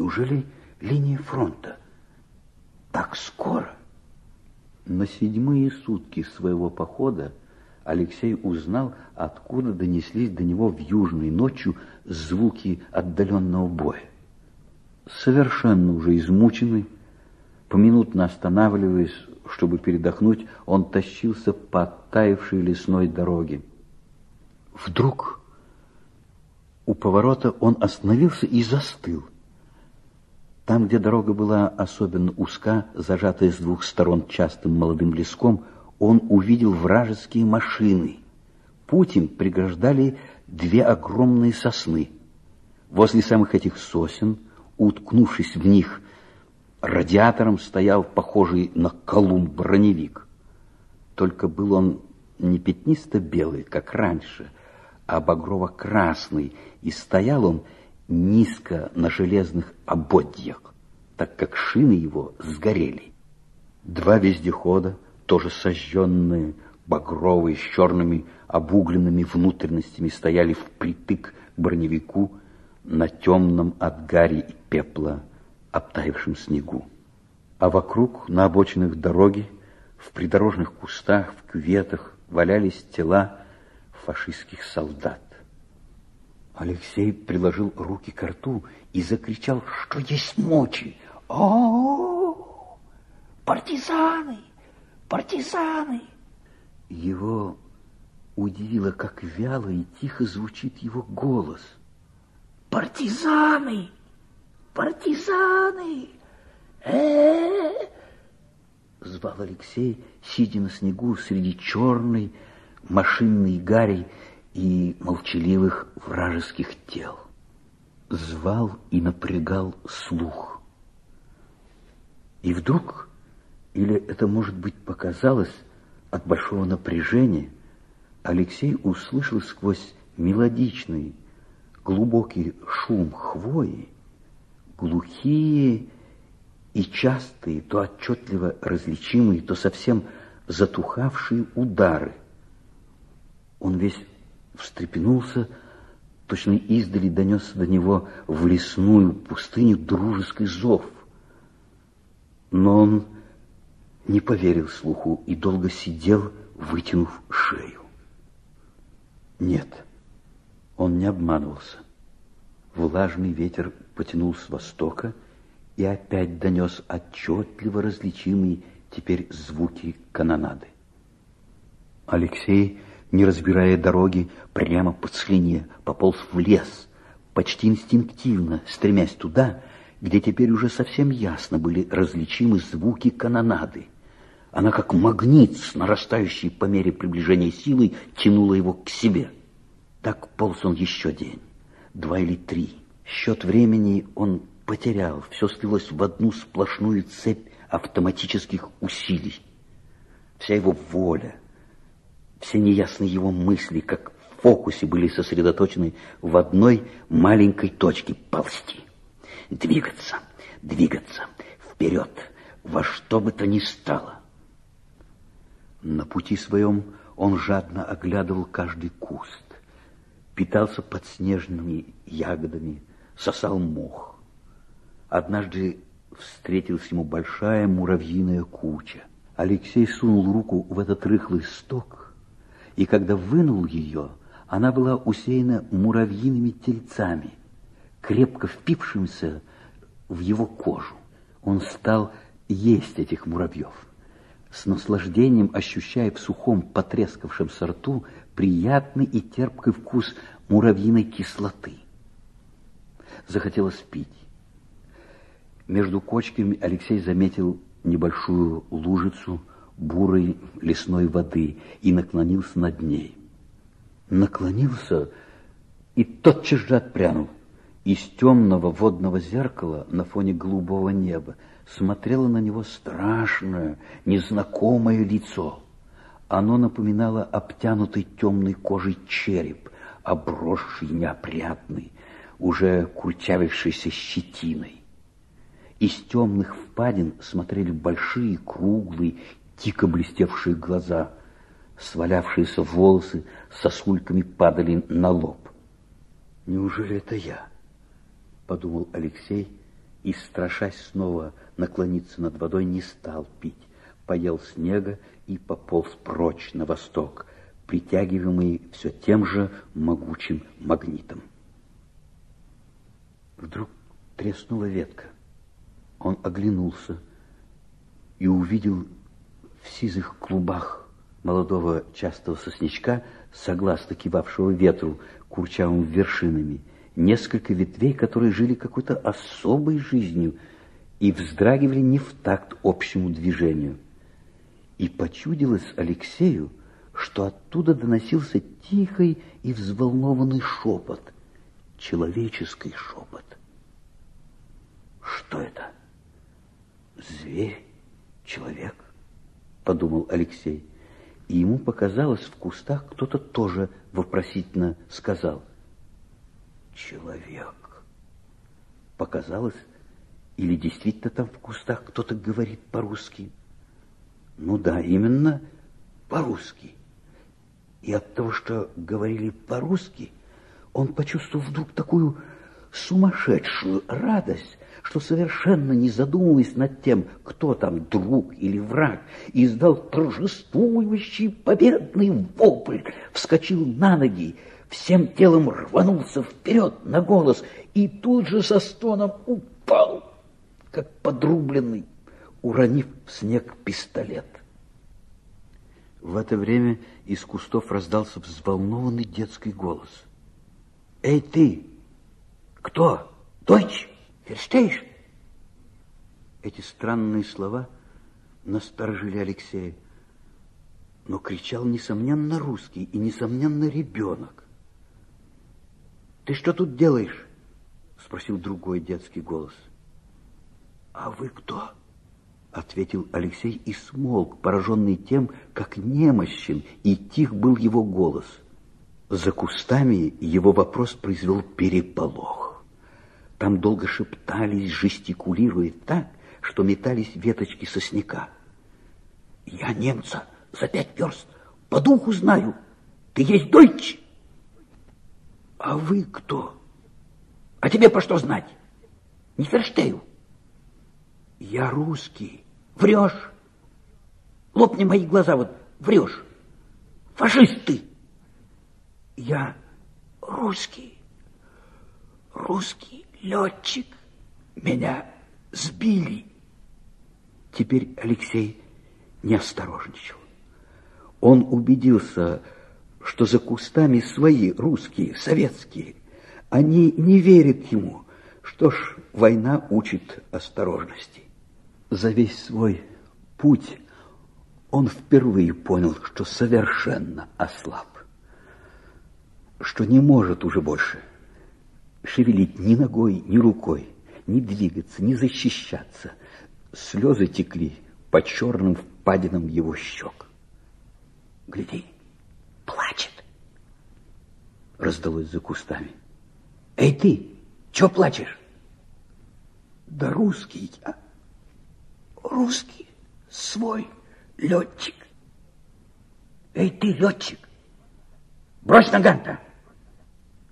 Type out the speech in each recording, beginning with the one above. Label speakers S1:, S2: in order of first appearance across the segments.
S1: Неужели линия фронта? Так скоро? На седьмые сутки своего похода Алексей узнал, откуда донеслись до него в южной ночью звуки отдаленного боя. Совершенно уже измученный, поминутно останавливаясь, чтобы передохнуть, он тащился по оттаившей лесной дороге. Вдруг у поворота он остановился и застыл. Там, где дорога была особенно узка, зажатая с двух сторон частым молодым леском, он увидел вражеские машины. Путь им преграждали две огромные сосны. Возле самых этих сосен, уткнувшись в них, радиатором стоял похожий на колумн броневик. Только был он не пятнисто-белый, как раньше, а багрово-красный, и стоял он низко на железных ободьях, так как шины его сгорели. Два вездехода, тоже сожженные, багровые, с черными обугленными внутренностями, стояли впритык к броневику на темном от гари и пепла обтаившем снегу. А вокруг, на обочинах дороги, в придорожных кустах, в кюветах валялись тела фашистских солдат. Алексей приложил руки к рту и закричал, что есть мочи. О, партизаны, партизаны! Его удивило, как вяло и тихо звучит его голос. Партизаны! партизаны! Э -э -э Звал Алексей, сидя на снегу среди черной машинной гари и молчаливых вражеских тел. Звал и напрягал слух. И вдруг, или это, может быть, показалось от большого напряжения, Алексей услышал сквозь мелодичный, глубокий шум хвои глухие и частые, то отчетливо различимые, то совсем затухавшие удары. Он весь встрепенулся, точно издали донесся до него в лесную пустыню дружеский зов. Но он не поверил слуху и долго сидел, вытянув шею. Нет, он не обманывался. Влажный ветер потянул с востока и опять донес отчетливо различимые теперь звуки канонады. Алексей, не разбирая дороги, прямо по слине пополз в лес, почти инстинктивно, стремясь туда, где теперь уже совсем ясно были различимы звуки канонады. Она, как магнит с нарастающей по мере приближения силой, тянула его к себе. Так полз он еще день два или три. Счет времени он потерял, все слилось в одну сплошную цепь автоматических усилий. Вся его воля, все неясные его мысли, как в фокусе, были сосредоточены в одной маленькой точке — ползти. Двигаться, двигаться, вперед, во что бы то ни стало. На пути своем он жадно оглядывал каждый куст, питался подснежными ягодами, сосал мох. Однажды встретилась ему большая муравьиная куча. Алексей сунул руку в этот рыхлый сток, и когда вынул ее, она была усеяна муравьиными тельцами, крепко впившимся в его кожу. Он стал есть этих муравьев, с наслаждением ощущая в сухом потрескавшем сорту приятный и терпкий вкус муравьиной кислоты. Захотелось пить. Между кочками Алексей заметил небольшую лужицу бурой лесной воды и наклонился над ней. Наклонился и тотчас же отпрянул. Из темного водного зеркала на фоне голубого неба смотрело на него страшное, незнакомое лицо — оно напоминало обтянутый темной кожей череп, обросший неопрятный, уже курчавившийся щетиной. Из темных впадин смотрели большие, круглые, дико блестевшие глаза. Свалявшиеся волосы сосульками падали на лоб. «Неужели это я?» — подумал Алексей и, страшась снова наклониться над водой, не стал пить. Поел снега и пополз прочь на восток, притягиваемый все тем же могучим магнитом. Вдруг треснула ветка. Он оглянулся и увидел в сизых клубах молодого частого сосничка, согласно кивавшего ветру курчавым вершинами, несколько ветвей, которые жили какой-то особой жизнью и вздрагивали не в такт общему движению. И почудилось Алексею, что оттуда доносился тихий и взволнованный шепот, человеческий шепот. Что это? Зверь? Человек? Подумал Алексей. И ему показалось, в кустах кто-то тоже вопросительно сказал. Человек. Показалось, или действительно там в кустах кто-то говорит по-русски? Ну да, именно по-русски. И от того, что говорили по-русски, он почувствовал вдруг такую сумасшедшую радость, что совершенно не задумываясь над тем, кто там друг или враг, издал торжествующий победный вопль, вскочил на ноги, всем телом рванулся вперед на голос и тут же со стоном упал, как подрубленный, уронив в снег пистолет. В это время из кустов раздался взволнованный детский голос. «Эй, ты! Кто? Дочь? Верштейш?» Эти странные слова насторожили Алексея. Но кричал, несомненно, русский и, несомненно, ребенок. «Ты что тут делаешь?» Спросил другой детский голос. «А вы кто?» Ответил Алексей и смолк, пораженный тем, как немощен и тих был его голос. За кустами его вопрос произвел переполох. Там долго шептались, жестикулируя так, что метались веточки сосняка. «Я немца за пять верст по духу знаю. Ты есть дойч!» «А вы кто?» «А тебе по что знать?» «Не ферштею». «Я русский». «Врешь». «Лопни мои глаза, вот врешь». «Фашист ты». «Я русский. Русский летчик. Меня сбили». Теперь Алексей не осторожничал. Он убедился, что за кустами свои, русские, советские. Они не верят ему. Что ж, война учит осторожности. За весь свой путь он впервые понял, что совершенно ослаб. Что не может уже больше шевелить ни ногой, ни рукой, ни двигаться, ни защищаться. Слезы текли по черным впадинам его щек. Гляди, плачет. Раздалось за кустами. Эй ты, чё плачешь? Да русский я. Русский, свой летчик. Эй ты, летчик, брось наган-то!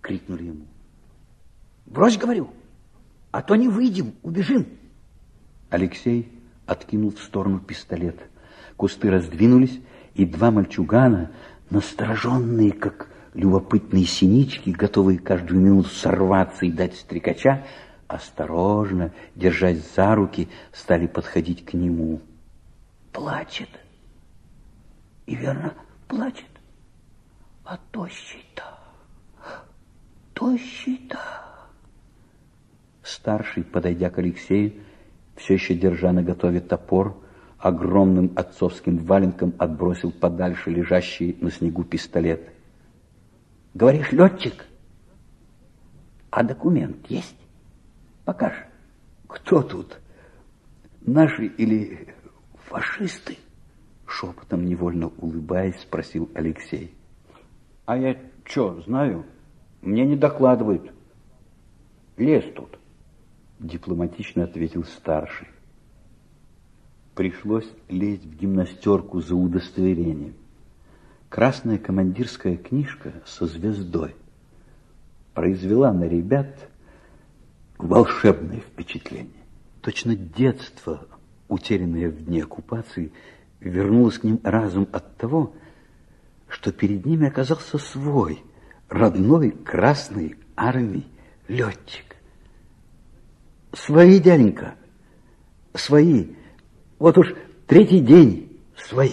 S1: Крикнули ему. Брось, говорю, а то не выйдем, убежим. Алексей откинул в сторону пистолет. Кусты раздвинулись, и два мальчугана, настороженные, как любопытные синички, готовые каждую минуту сорваться и дать стрекача, осторожно, держась за руки, стали подходить к нему. Плачет. И верно, плачет. А тощий-то, тощий-то. Старший, подойдя к Алексею, все еще держа на готове топор, огромным отцовским валенком отбросил подальше лежащий на снегу пистолет. Говоришь, летчик, а документ есть? Покажи. Кто тут? Наши или фашисты? Шепотом, невольно улыбаясь, спросил Алексей. А я что, знаю? Мне не докладывают. Лес тут дипломатично ответил старший. Пришлось лезть в гимнастерку за удостоверением. Красная командирская книжка со звездой произвела на ребят
S2: волшебное впечатление.
S1: Точно детство, утерянное в дни оккупации, вернулось к ним разум от того, что перед ними оказался свой, родной Красной Армии летчик. Свои, дяденька, свои. Вот уж третий день свои.